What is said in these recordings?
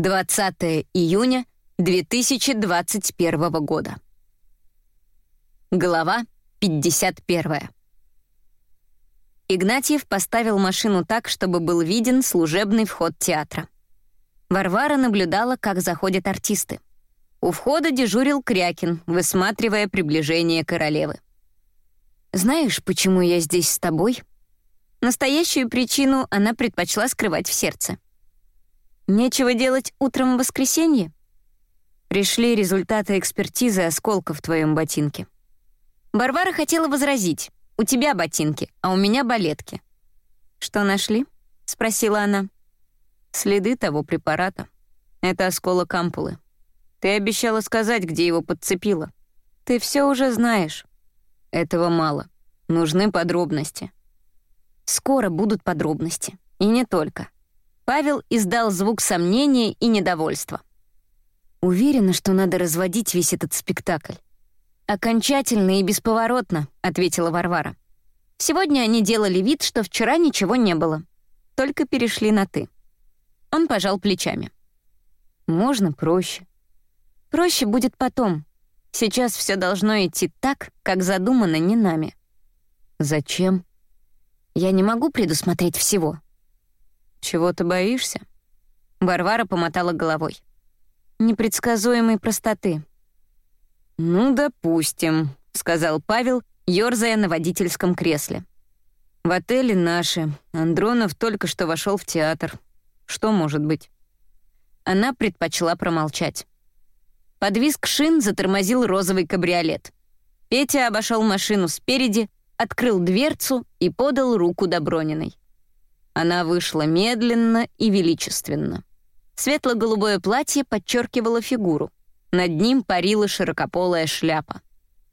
20 июня 2021 года. Глава 51. Игнатьев поставил машину так, чтобы был виден служебный вход театра. Варвара наблюдала, как заходят артисты. У входа дежурил Крякин, высматривая приближение королевы. «Знаешь, почему я здесь с тобой?» Настоящую причину она предпочла скрывать в сердце. Нечего делать утром в воскресенье? Пришли результаты экспертизы осколков в твоем ботинке. Барвара хотела возразить. «У тебя ботинки, а у меня балетки». «Что нашли?» — спросила она. «Следы того препарата. Это осколок ампулы. Ты обещала сказать, где его подцепила. Ты все уже знаешь. Этого мало. Нужны подробности». «Скоро будут подробности. И не только. Павел издал звук сомнения и недовольства. «Уверена, что надо разводить весь этот спектакль». «Окончательно и бесповоротно», — ответила Варвара. Сегодня они делали вид, что вчера ничего не было. Только перешли на «ты». Он пожал плечами. «Можно проще». «Проще будет потом. Сейчас все должно идти так, как задумано не нами». «Зачем?» «Я не могу предусмотреть всего», «Чего ты боишься?» Варвара помотала головой. «Непредсказуемой простоты». «Ну, допустим», — сказал Павел, ёрзая на водительском кресле. «В отеле наши. Андронов только что вошел в театр. Что может быть?» Она предпочла промолчать. Под визг шин затормозил розовый кабриолет. Петя обошел машину спереди, открыл дверцу и подал руку Доброниной. Она вышла медленно и величественно. Светло-голубое платье подчеркивало фигуру. Над ним парила широкополая шляпа.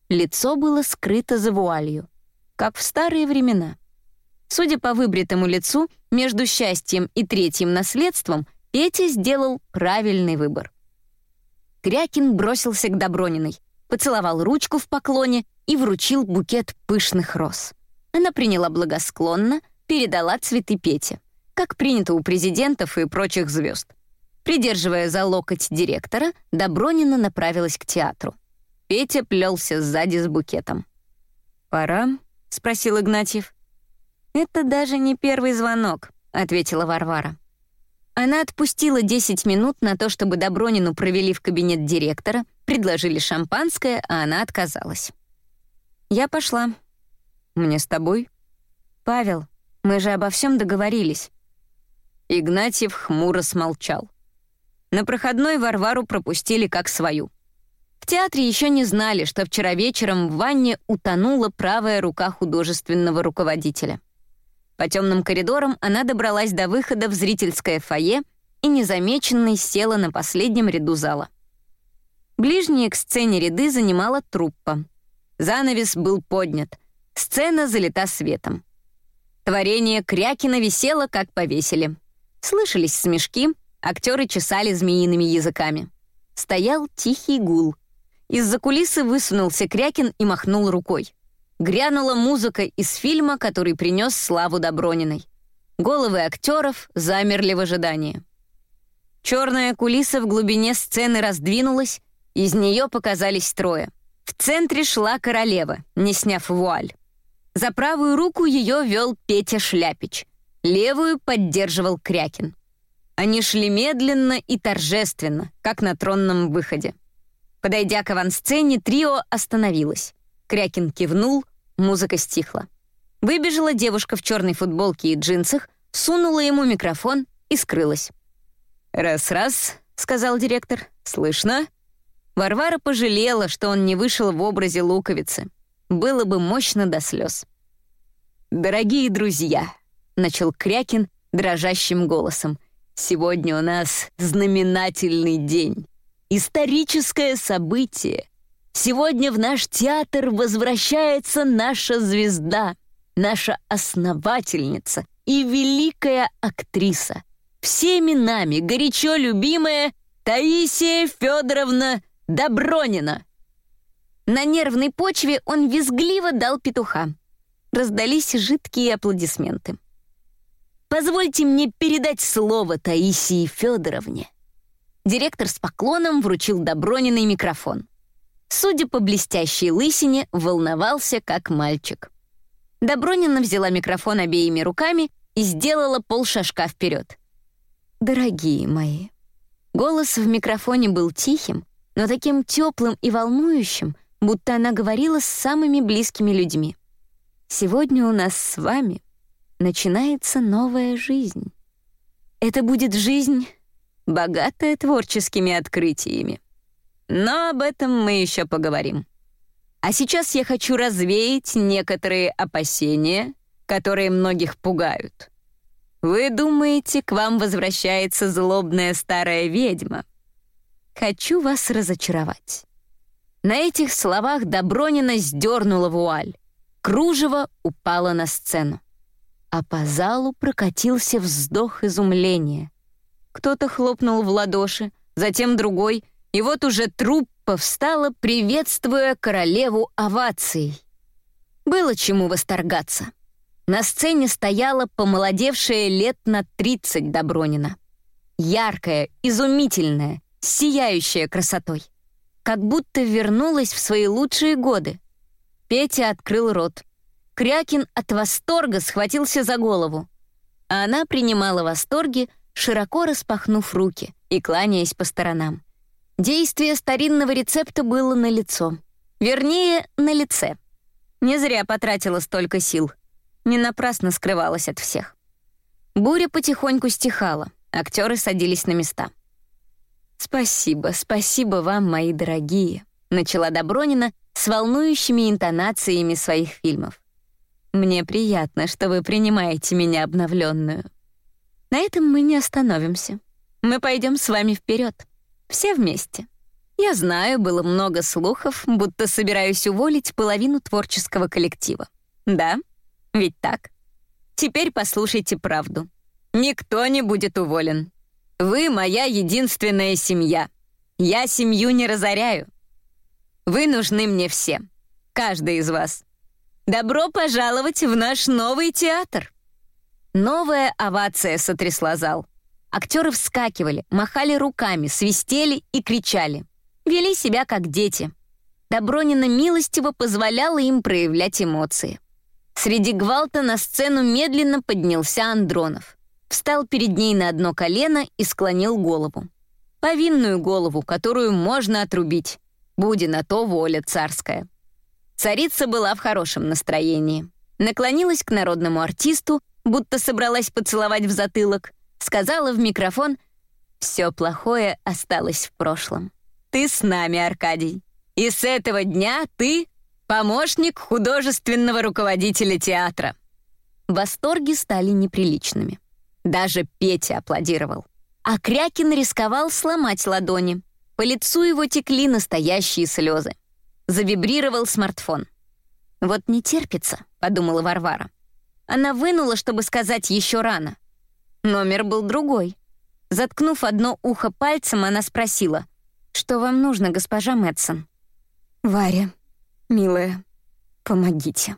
Лицо было скрыто за вуалью, как в старые времена. Судя по выбритому лицу, между счастьем и третьим наследством Петя сделал правильный выбор. Крякин бросился к Доброниной, поцеловал ручку в поклоне и вручил букет пышных роз. Она приняла благосклонно, передала цветы Пете, как принято у президентов и прочих звезд. Придерживая за локоть директора, Добронина направилась к театру. Петя плелся сзади с букетом. «Пора?» — спросил Игнатьев. «Это даже не первый звонок», — ответила Варвара. Она отпустила 10 минут на то, чтобы Добронину провели в кабинет директора, предложили шампанское, а она отказалась. «Я пошла». «Мне с тобой?» «Павел, мы же обо всем договорились». Игнатьев хмуро смолчал. На проходной Варвару пропустили как свою. В театре еще не знали, что вчера вечером в ванне утонула правая рука художественного руководителя. По темным коридорам она добралась до выхода в зрительское фойе и незамеченной села на последнем ряду зала. Ближние к сцене ряды занимала труппа. Занавес был поднят, сцена залита светом. Творение Крякина висело, как повесили. Слышались смешки, актеры чесали змеиными языками. Стоял тихий гул. Из-за кулисы высунулся Крякин и махнул рукой. Грянула музыка из фильма, который принес славу Доброниной. Головы актеров замерли в ожидании. Черная кулиса в глубине сцены раздвинулась, из нее показались трое. В центре шла королева, не сняв вуаль. За правую руку ее вел Петя Шляпич, левую поддерживал Крякин. Они шли медленно и торжественно, как на тронном выходе. Подойдя к авансцене, трио остановилось. Крякин кивнул, музыка стихла. Выбежала девушка в черной футболке и джинсах, сунула ему микрофон и скрылась. «Раз-раз», — сказал директор, — «слышно?» Варвара пожалела, что он не вышел в образе луковицы было бы мощно до слез. «Дорогие друзья», — начал Крякин дрожащим голосом, «сегодня у нас знаменательный день, историческое событие. Сегодня в наш театр возвращается наша звезда, наша основательница и великая актриса, всеми нами горячо любимая Таисия Федоровна Добронина». На нервной почве он визгливо дал петуха. Раздались жидкие аплодисменты. «Позвольте мне передать слово Таисии Федоровне». Директор с поклоном вручил Доброниной микрофон. Судя по блестящей лысине, волновался как мальчик. Добронина взяла микрофон обеими руками и сделала полшажка вперед. «Дорогие мои». Голос в микрофоне был тихим, но таким теплым и волнующим, будто она говорила с самыми близкими людьми. «Сегодня у нас с вами начинается новая жизнь. Это будет жизнь, богатая творческими открытиями. Но об этом мы еще поговорим. А сейчас я хочу развеять некоторые опасения, которые многих пугают. Вы думаете, к вам возвращается злобная старая ведьма? Хочу вас разочаровать. На этих словах Добронина сдернула вуаль. Кружево упало на сцену. А по залу прокатился вздох изумления. Кто-то хлопнул в ладоши, затем другой, и вот уже труппа встала, приветствуя королеву овацией. Было чему восторгаться. На сцене стояла помолодевшая лет на 30 Добронина. Яркая, изумительная, сияющая красотой. Как будто вернулась в свои лучшие годы. Петя открыл рот. Крякин от восторга схватился за голову. А она принимала восторги, широко распахнув руки и кланяясь по сторонам. Действие старинного рецепта было на лицо. Вернее, на лице. Не зря потратила столько сил. Не напрасно скрывалась от всех. Буря потихоньку стихала, актеры садились на места. «Спасибо, спасибо вам, мои дорогие», — начала Добронина с волнующими интонациями своих фильмов. «Мне приятно, что вы принимаете меня обновленную. На этом мы не остановимся. Мы пойдем с вами вперед, все вместе. Я знаю, было много слухов, будто собираюсь уволить половину творческого коллектива. Да, ведь так? Теперь послушайте правду. Никто не будет уволен. Вы моя единственная семья. Я семью не разоряю. Вы нужны мне все. Каждый из вас. Добро пожаловать в наш новый театр. Новая овация сотрясла зал. Актеры вскакивали, махали руками, свистели и кричали. Вели себя как дети. Добронина милостиво позволяла им проявлять эмоции. Среди гвалта на сцену медленно поднялся Андронов встал перед ней на одно колено и склонил голову. Повинную голову, которую можно отрубить. Буди на то воля царская. Царица была в хорошем настроении. Наклонилась к народному артисту, будто собралась поцеловать в затылок, сказала в микрофон «Все плохое осталось в прошлом. Ты с нами, Аркадий. И с этого дня ты — помощник художественного руководителя театра». Восторги стали неприличными. Даже Петя аплодировал. А Крякин рисковал сломать ладони. По лицу его текли настоящие слезы. Завибрировал смартфон. «Вот не терпится», — подумала Варвара. Она вынула, чтобы сказать еще рано. Номер был другой. Заткнув одно ухо пальцем, она спросила, «Что вам нужно, госпожа Мэтсон?» «Варя, милая, помогите».